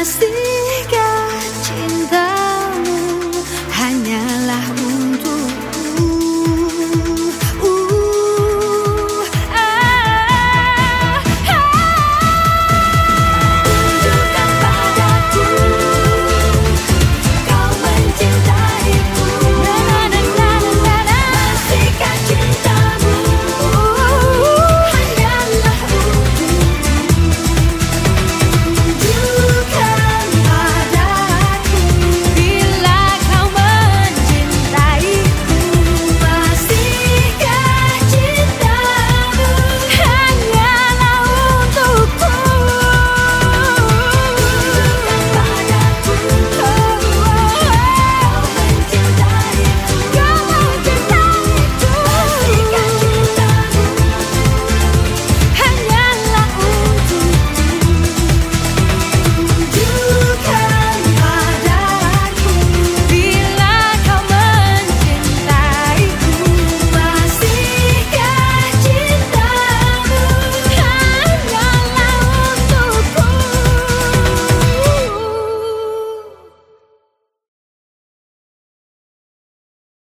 I see.